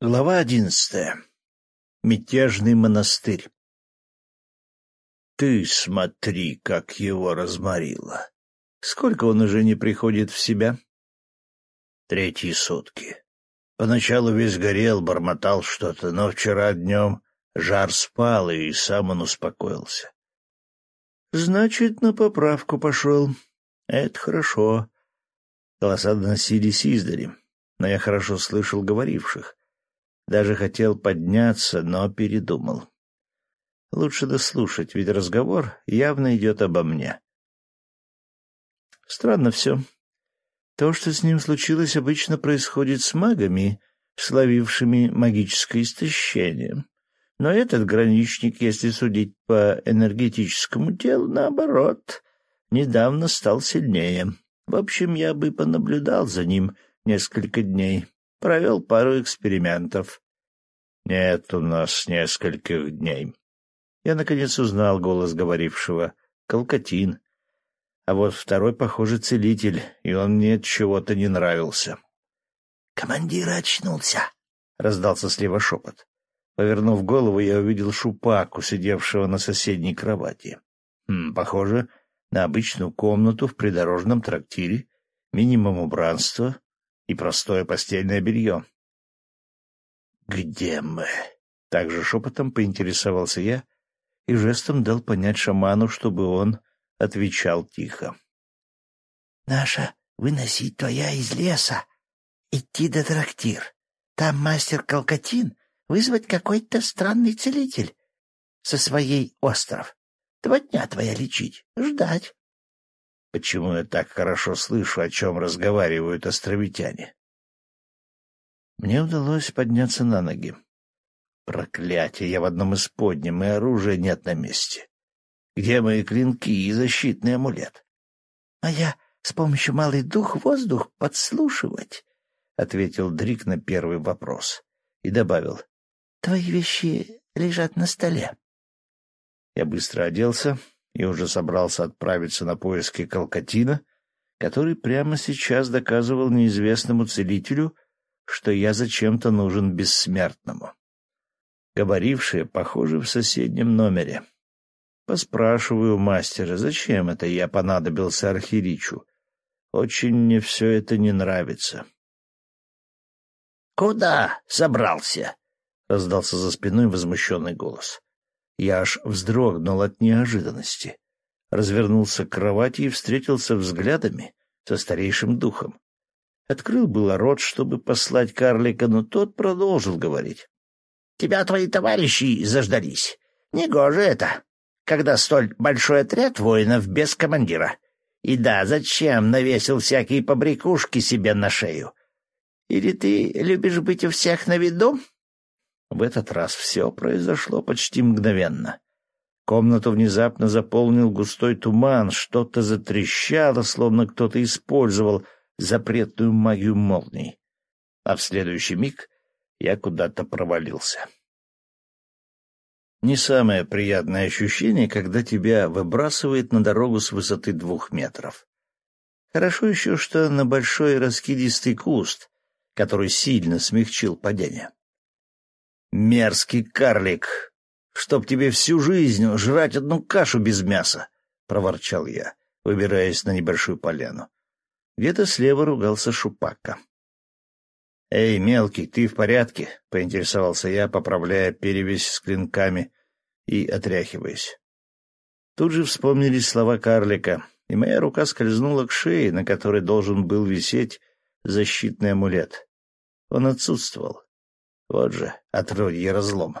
Глава одиннадцатая. Мятежный монастырь. Ты смотри, как его разморило. Сколько он уже не приходит в себя? Третьи сутки. Поначалу весь горел, бормотал что-то, но вчера днем жар спал, и сам он успокоился. Значит, на поправку пошел. Это хорошо. Голоса доносились издали, но я хорошо слышал говоривших. Даже хотел подняться, но передумал. Лучше дослушать, ведь разговор явно идет обо мне. Странно все. То, что с ним случилось, обычно происходит с магами, словившими магическое истощение. Но этот граничник, если судить по энергетическому телу, наоборот, недавно стал сильнее. В общем, я бы понаблюдал за ним несколько дней, Провел пару экспериментов. Нет у нас нескольких дней. Я, наконец, узнал голос говорившего. Колкотин. А вот второй, похоже, целитель, и он мне чего-то не нравился. — Командир очнулся! — раздался слева шепот. Повернув голову, я увидел Шупаку, сидевшего на соседней кровати. Хм, похоже на обычную комнату в придорожном трактире, минимум убранства, и простое постельное белье. «Где мы?» — также шепотом поинтересовался я и жестом дал понять шаману, чтобы он отвечал тихо. «Наша выносить твоя из леса, идти до трактир. Там мастер Калкатин вызвать какой-то странный целитель со своей остров. Два дня твоя лечить, ждать. Почему я так хорошо слышу, о чем разговаривают островитяне? Мне удалось подняться на ноги. Проклятие, я в одном из подням, и оружия нет на месте. Где мои клинки и защитный амулет? — А я с помощью малый дух воздух подслушивать, — ответил Дрик на первый вопрос и добавил. — Твои вещи лежат на столе. Я быстро оделся, и уже собрался отправиться на поиски Калкатина, который прямо сейчас доказывал неизвестному целителю, что я зачем-то нужен бессмертному. Говорившие, похоже, в соседнем номере. Поспрашиваю мастера, зачем это я понадобился Архиричу. Очень мне все это не нравится. — Куда собрался? — раздался за спиной возмущенный голос. Я аж вздрогнул от неожиданности. Развернулся к кровати и встретился взглядами со старейшим духом. Открыл было рот, чтобы послать карлика, но тот продолжил говорить. — Тебя твои товарищи заждались. Негоже это, когда столь большой отряд воинов без командира. И да, зачем навесил всякие побрякушки себе на шею? Или ты любишь быть у всех на виду? В этот раз все произошло почти мгновенно. Комнату внезапно заполнил густой туман, что-то затрещало, словно кто-то использовал запретную магию молний. А в следующий миг я куда-то провалился. Не самое приятное ощущение, когда тебя выбрасывает на дорогу с высоты двух метров. Хорошо еще, что на большой раскидистый куст, который сильно смягчил падение. «Мерзкий карлик! Чтоб тебе всю жизнь жрать одну кашу без мяса!» — проворчал я, выбираясь на небольшую поляну. Где-то слева ругался Шупака. «Эй, мелкий, ты в порядке?» — поинтересовался я, поправляя перевязь с клинками и отряхиваясь. Тут же вспомнились слова карлика, и моя рука скользнула к шее, на которой должен был висеть защитный амулет. Он отсутствовал. Вот же, отродье разлом.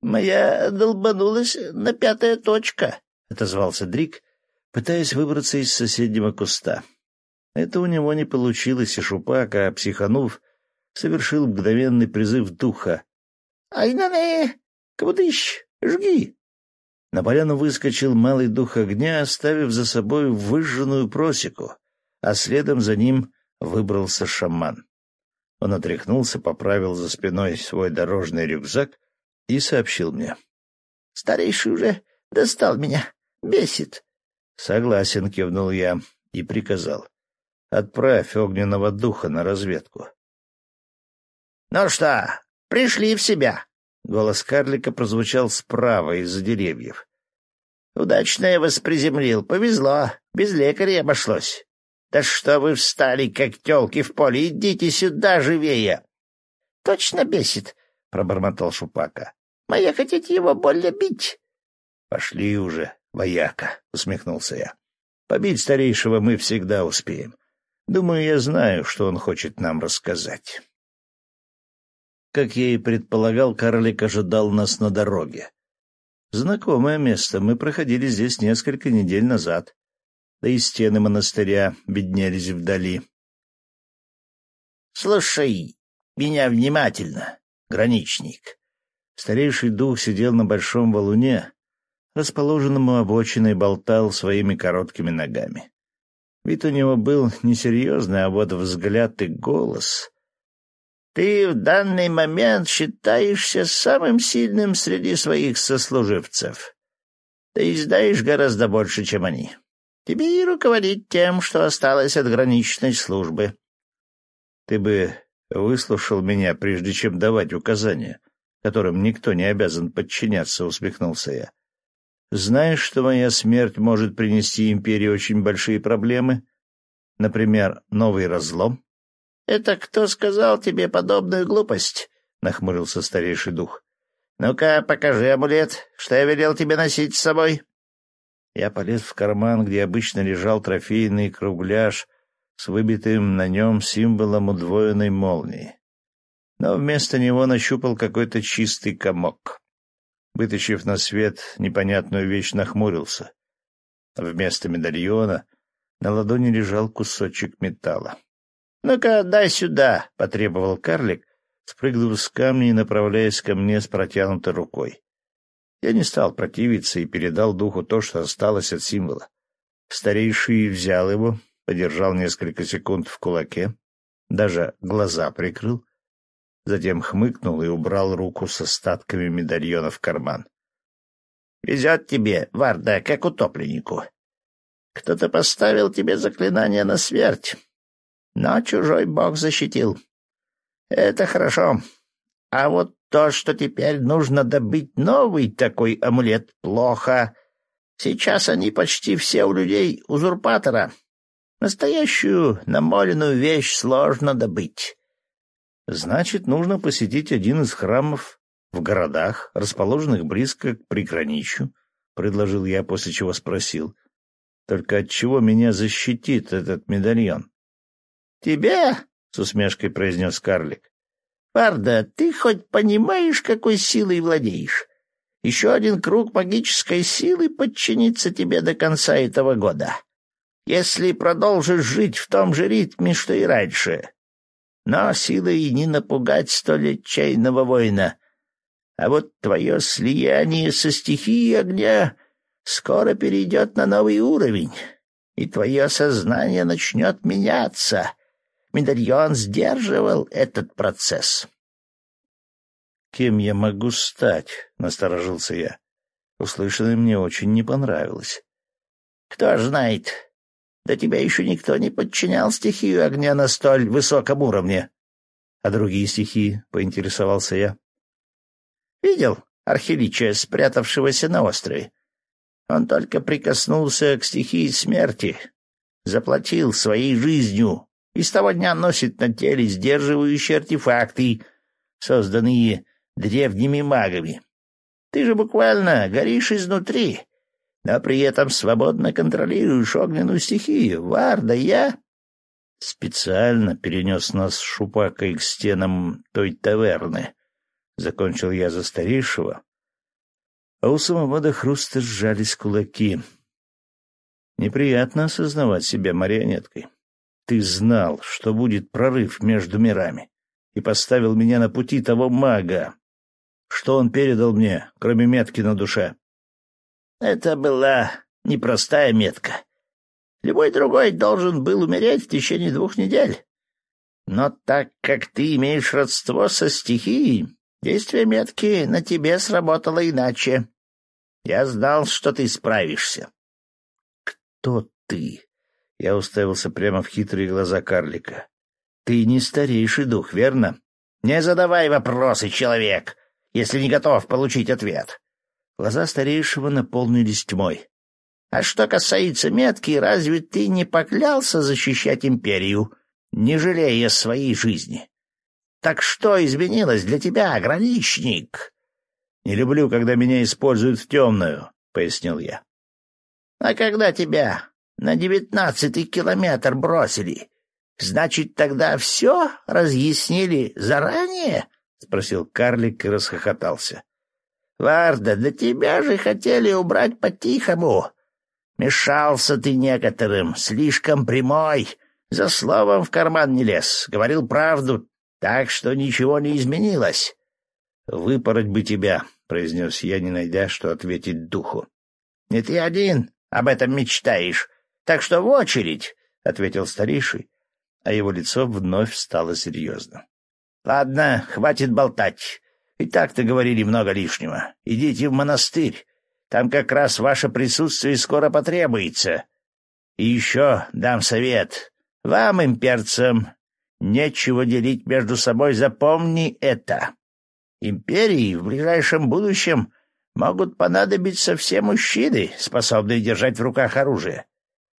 «Моя долбанулась на пятая точка», — отозвался Дрик, пытаясь выбраться из соседнего куста. Это у него не получилось, и Шупак, а психанув, совершил мгновенный призыв духа. «Айнане! Кабудыщ! Жги!» На поляну выскочил малый дух огня, оставив за собой выжженную просеку, а следом за ним выбрался шаман. Он отряхнулся, поправил за спиной свой дорожный рюкзак и сообщил мне. — Старейший уже достал меня. Бесит. — Согласен, — кивнул я и приказал. — Отправь огненного духа на разведку. — Ну что, пришли в себя? — голос карлика прозвучал справа из-за деревьев. — Удачно я вас приземлил, повезло, без лекаря обошлось. Да что вы встали, как телки в поле, идите сюда живее! — Точно бесит, — пробормотал Шупака. — Моя хотите его больно бить? — Пошли уже, вояка, — усмехнулся я. — Побить старейшего мы всегда успеем. Думаю, я знаю, что он хочет нам рассказать. Как я и предполагал, карлик ожидал нас на дороге. Знакомое место, мы проходили здесь несколько недель назад. Да и стены монастыря беднелись вдали. — Слушай меня внимательно, граничник. Старейший дух сидел на большом валуне, расположенному обочиной, болтал своими короткими ногами. Вид у него был несерьезный, а вот взгляд и голос ты в данный момент считаешься самым сильным среди своих сослуживцев. Ты знаешь гораздо больше, чем они. Тебе и руководить тем, что осталось от граничной службы. Ты бы выслушал меня, прежде чем давать указания, которым никто не обязан подчиняться, — усмехнулся я. Знаешь, что моя смерть может принести империи очень большие проблемы? Например, новый разлом? — Это кто сказал тебе подобную глупость? — нахмурился старейший дух. — Ну-ка, покажи амулет, что я велел тебе носить с собой. Я полез в карман, где обычно лежал трофейный кругляш с выбитым на нем символом удвоенной молнии. Но вместо него нащупал какой-то чистый комок. Вытащив на свет непонятную вещь, нахмурился. Вместо медальона на ладони лежал кусочек металла. «Ну-ка, дай сюда!» — потребовал карлик, спрыгнув с камня и направляясь ко мне с протянутой рукой. Я не стал противиться и передал духу то, что осталось от символа. Старейший взял его, подержал несколько секунд в кулаке, даже глаза прикрыл, затем хмыкнул и убрал руку с остатками медальона в карман. — Везет тебе, Варда, как утопленнику. Кто-то поставил тебе заклинание на смерть, но чужой бог защитил. Это хорошо. А вот то, что теперь нужно добыть новый такой амулет, плохо. Сейчас они почти все у людей узурпатора. Настоящую намоленную вещь сложно добыть. Значит, нужно посетить один из храмов в городах, расположенных близко к приграничью, — предложил я, после чего спросил. — Только от чего меня защитит этот медальон? «Тебя?» — с усмешкой произнес карлик. «Парда, ты хоть понимаешь, какой силой владеешь? Еще один круг магической силы подчинится тебе до конца этого года, если продолжишь жить в том же ритме, что и раньше. Но силой не напугать столь отчаянного воина. А вот твое слияние со стихией огня скоро перейдет на новый уровень, и твое сознание начнет меняться» Медальон сдерживал этот процесс. «Кем я могу стать?» — насторожился я. Услышанное мне очень не понравилось. «Кто знает, да тебя еще никто не подчинял стихию огня на столь высоком уровне». «А другие стихии?» — поинтересовался я. «Видел Архилича, спрятавшегося на острове? Он только прикоснулся к стихии смерти, заплатил своей жизнью и с того дня носит на теле сдерживающие артефакты, созданные древними магами. Ты же буквально горишь изнутри, но при этом свободно контролируешь огненную стихию. Варда, я... Специально перенес нас с Шупакой к стенам той таверны. Закончил я за старейшего, а у самого до хруста сжались кулаки. Неприятно осознавать себя марионеткой. Ты знал, что будет прорыв между мирами, и поставил меня на пути того мага. Что он передал мне, кроме метки на душе? Это была непростая метка. Любой другой должен был умереть в течение двух недель. Но так как ты имеешь родство со стихией, действие метки на тебе сработало иначе. Я знал, что ты справишься. — Кто ты? Я уставился прямо в хитрые глаза карлика. «Ты не старейший дух, верно? Не задавай вопросы, человек, если не готов получить ответ. Глаза старейшего наполнились тьмой. А что касается метки, разве ты не поклялся защищать империю, не жалея своей жизни? Так что изменилось для тебя, ограничник? Не люблю, когда меня используют в темную, — пояснил я. А когда тебя на девятнадцатый километр бросили, значит, тогда все разъяснили заранее? — спросил карлик и расхохотался. — Варда, да тебя же хотели убрать по-тихому. Мешался ты некоторым, слишком прямой, за словом в карман не лез, говорил правду, так что ничего не изменилось. — Выпороть бы тебя, — произнес я, не найдя, что ответить духу. — Не ты один об этом мечтаешь, так что в очередь, — ответил старейший, а его лицо вновь стало серьезным. — Ладно, хватит болтать. И так-то говорили много лишнего. Идите в монастырь. Там как раз ваше присутствие скоро потребуется. И еще дам совет. Вам, имперцам, нечего делить между собой, запомни это. Империи в ближайшем будущем могут понадобиться все мужчины, способные держать в руках оружие.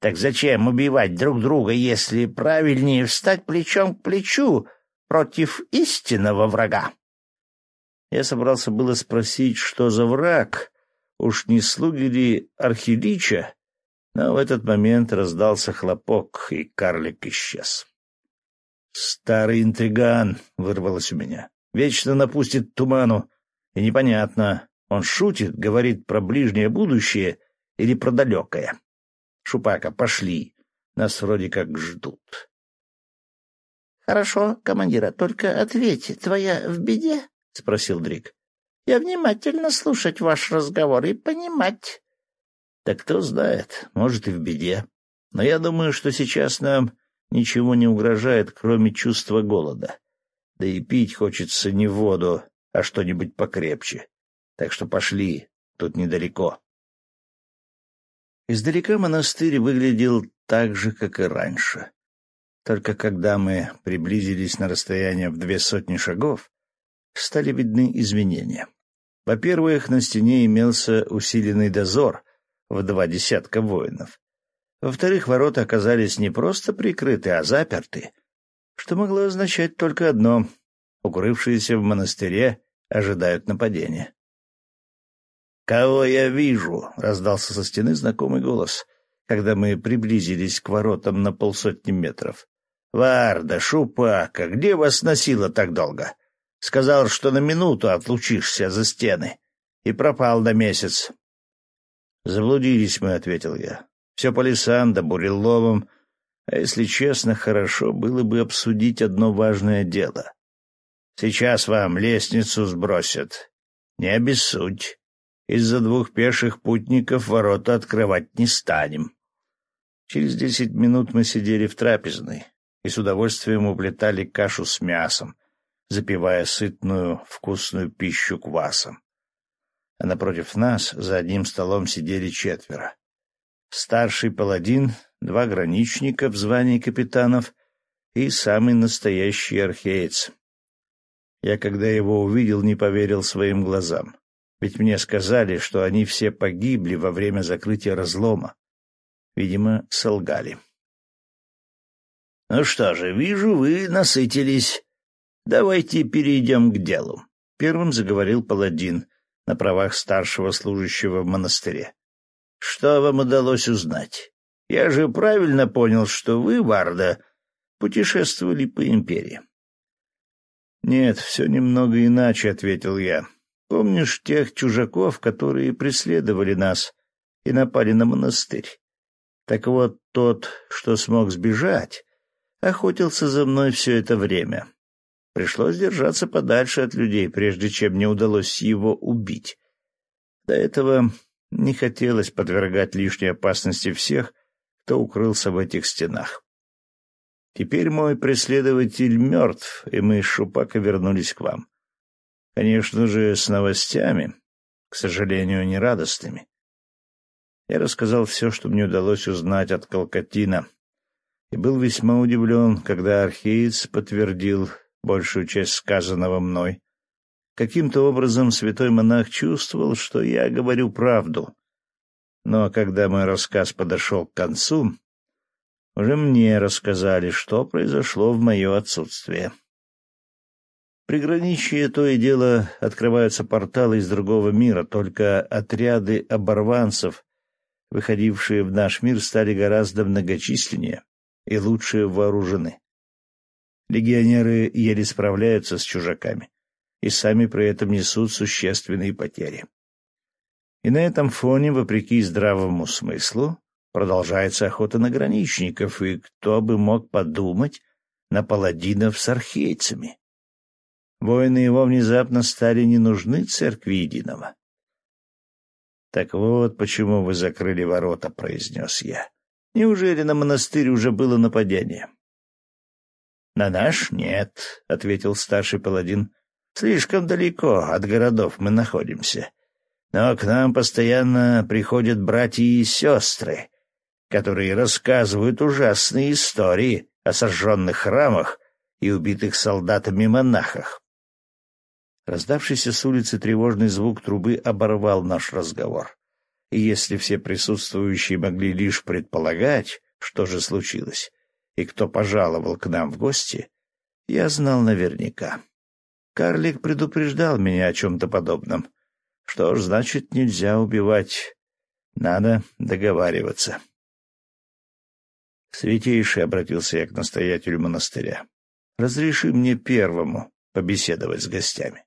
Так зачем убивать друг друга, если правильнее встать плечом к плечу против истинного врага? Я собрался было спросить, что за враг, уж не слуги ли Архилича, но в этот момент раздался хлопок, и карлик исчез. «Старый интриган!» — вырвалось у меня. «Вечно напустит туману, и непонятно, он шутит, говорит про ближнее будущее или про далекое. Шупака, пошли, нас вроде как ждут». «Хорошо, командира, только ответь, твоя в беде?» — спросил Дрик. Я внимательно слушать ваш разговор и понимать. Так кто знает, может и в беде. Но я думаю, что сейчас нам ничего не угрожает, кроме чувства голода. Да и пить хочется не воду, а что-нибудь покрепче. Так что пошли, тут недалеко. Издалека монастырь выглядел так же, как и раньше. Только когда мы приблизились на расстояние в две сотни шагов, стали видны изменения. Во-первых, на стене имелся усиленный дозор в два десятка воинов. Во-вторых, ворота оказались не просто прикрыты, а заперты, что могло означать только одно — укрывшиеся в монастыре ожидают нападения. «Кого я вижу?» — раздался со стены знакомый голос, когда мы приблизились к воротам на полсотни метров. «Варда, Шупака, где вас носило так долго?» Сказал, что на минуту отлучишься за стены. И пропал на месяц. «Заблудились мы», — ответил я. «Все по лесам да буреломам. А если честно, хорошо было бы обсудить одно важное дело. Сейчас вам лестницу сбросят. Не обессудь. Из-за двух пеших путников ворота открывать не станем». Через десять минут мы сидели в трапезной и с удовольствием уплетали кашу с мясом, запивая сытную, вкусную пищу квасом. А напротив нас за одним столом сидели четверо. Старший паладин, два граничника в звании капитанов и самый настоящий археец. Я, когда его увидел, не поверил своим глазам. Ведь мне сказали, что они все погибли во время закрытия разлома. Видимо, солгали. — Ну что же, вижу, вы насытились, Давайте перейдем к делу. Первым заговорил паладин на правах старшего служащего в монастыре. Что вам удалось узнать? Я же правильно понял, что вы, Варда, путешествовали по империи. Нет, все немного иначе, ответил я. Помнишь тех чужаков, которые преследовали нас и напали на монастырь? Так вот, тот, что смог сбежать, охотился за мной все это время. Пришлось держаться подальше от людей, прежде чем мне удалось его убить. До этого не хотелось подвергать лишней опасности всех, кто укрылся в этих стенах. Теперь мой преследователь мертв, и мы с Шупака вернулись к вам. Конечно же, с новостями, к сожалению, нерадостными. Я рассказал все, что мне удалось узнать от Калкатина, и был весьма удивлен, когда археец подтвердил большую часть сказанного мной. Каким-то образом святой монах чувствовал, что я говорю правду. Но когда мой рассказ подошел к концу, уже мне рассказали, что произошло в мое отсутствие. Приграничье то и дело открываются порталы из другого мира, только отряды оборванцев, выходившие в наш мир, стали гораздо многочисленнее и лучше вооружены. Легионеры еле справляются с чужаками и сами при этом несут существенные потери. И на этом фоне, вопреки здравому смыслу, продолжается охота на граничников, и кто бы мог подумать на паладинов с архейцами. Воины его внезапно стали не нужны церкви единого. «Так вот, почему вы закрыли ворота», — произнес я. «Неужели на монастырь уже было нападение?» «На наш нет», — ответил старший паладин. «Слишком далеко от городов мы находимся. Но к нам постоянно приходят братья и сестры, которые рассказывают ужасные истории о сожженных храмах и убитых солдатами монахах. Раздавшийся с улицы тревожный звук трубы оборвал наш разговор. И если все присутствующие могли лишь предполагать, что же случилось, и кто пожаловал к нам в гости, я знал наверняка. Карлик предупреждал меня о чем-то подобном. Что ж, значит, нельзя убивать. Надо договариваться. Святейший обратился я к настоятелю монастыря. Разреши мне первому побеседовать с гостями.